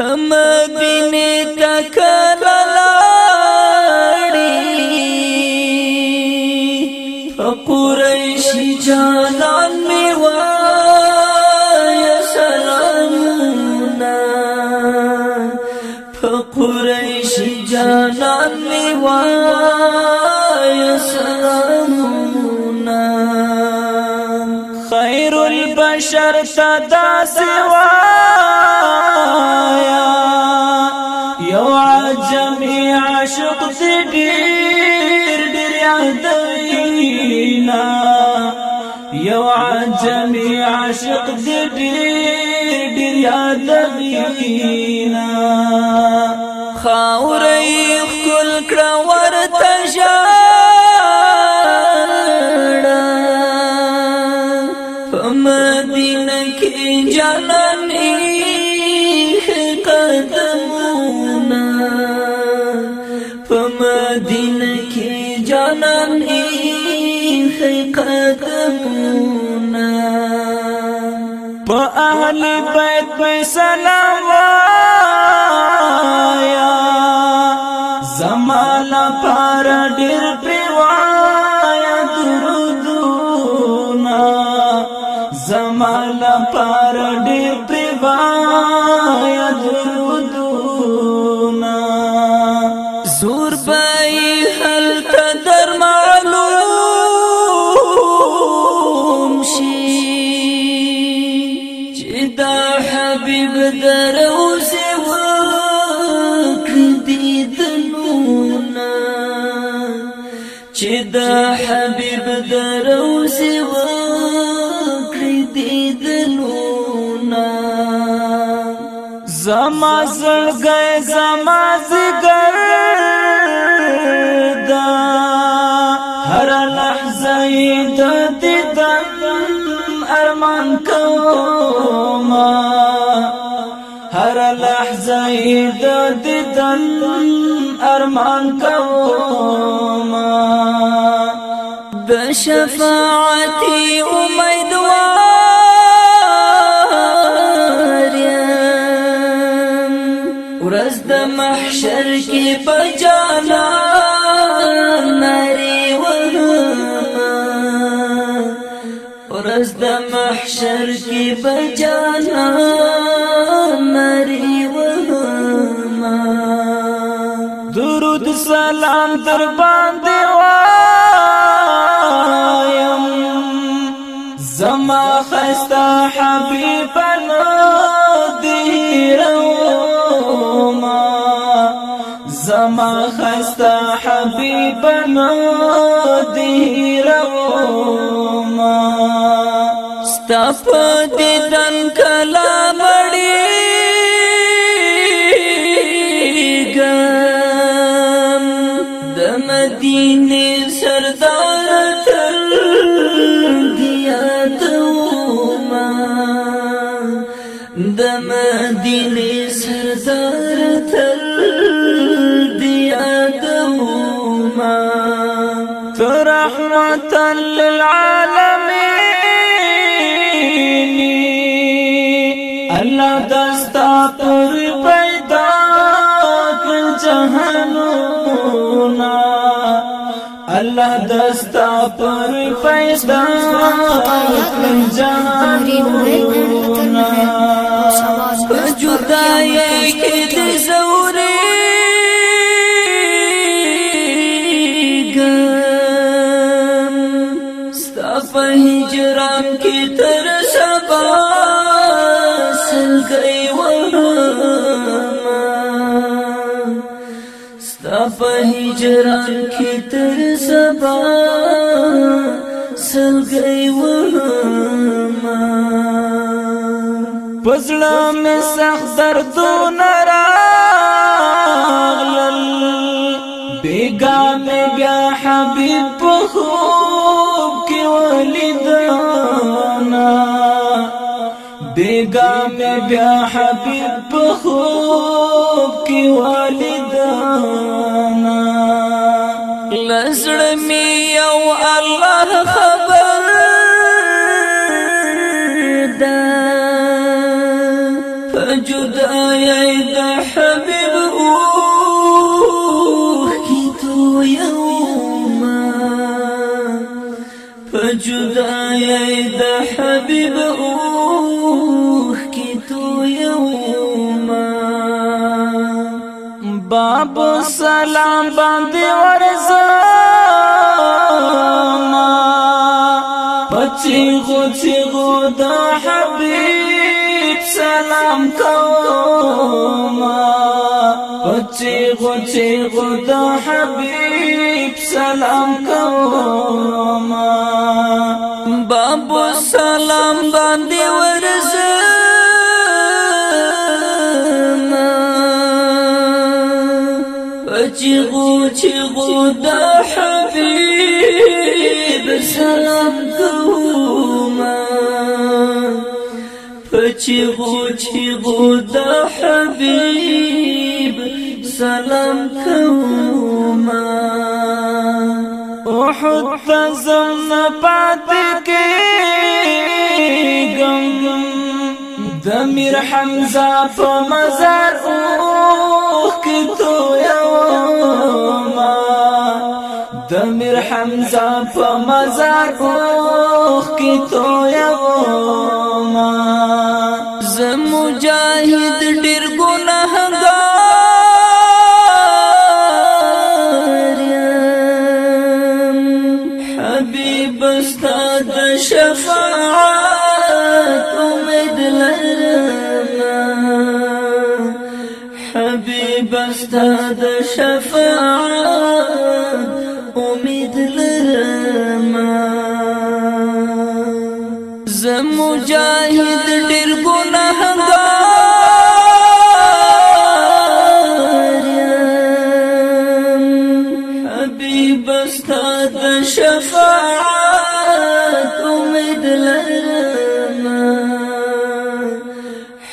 مدینه تکل لاړی قریش جانان می وای سلامنا قریش جانان می وای سلامنا خیر البشر تدا سوا عجمي عاشق دې ډېر ډېر یادینا خاورې خپل کړه ورته ژړا په مدینه کې جانانې اهل بیت په سلام وایا زمالا پر ډیر پروایا درودنا زمالا پر ډیر پروایا چې دا حبيب دروز وکړ دیدنونا زما زړګي زما زګر دا هر لحظه د دیدن ارمان کوما هر لحظه د دیدن ارمان کوما د شفاعت امیدوار یم ورځ د محشر کې بجانا نری ورځ د محشر کې بجانا مری درود سلام در باندې وایم. زما خستا حبیب نو زما خستا حبیب نو تپ دیدن کلا د مدینه سردار تر دیا دوما رحمت للعالمين. الله دستا پر پیدا کړ جهانونا الله دستا پر پیدا کړ جهانونا جدای کې د زوري ګم. ستا په هجران کې تر سبا سلګي وما ستا په هجران کې تر سبا سلګي وما پزړه مې سخت دردونه راغلل. بیگا مې بیا حبيب په خوب کې ولیدانا بیگا میں بیا حبیب بخوب کی والدانا لزڑ می یو اللہ خبر دا یوما فجدای د حبيب تو یوما باب سلام باندې ورزما پچی غو چی غو د حبيب سلام کوما پچی غو چی غو د حبيب سلام کوما باب سلام باندې ورزما چغو چغو د حبيب سلام کوما چغو چغو د حبيب. سلام کوما احد تزم پات کېږم. د میر حمزه په مزار اوخ کې تو یوما د میر حمزه مزار اوخ کې تو یوما ز مجاهد ډیر استاد شفاعت امید لرم ز مجاهد ډیر ګناهګار حبیب استاد شفاعت امید لرم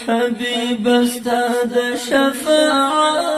حبیب استاد شفاعت.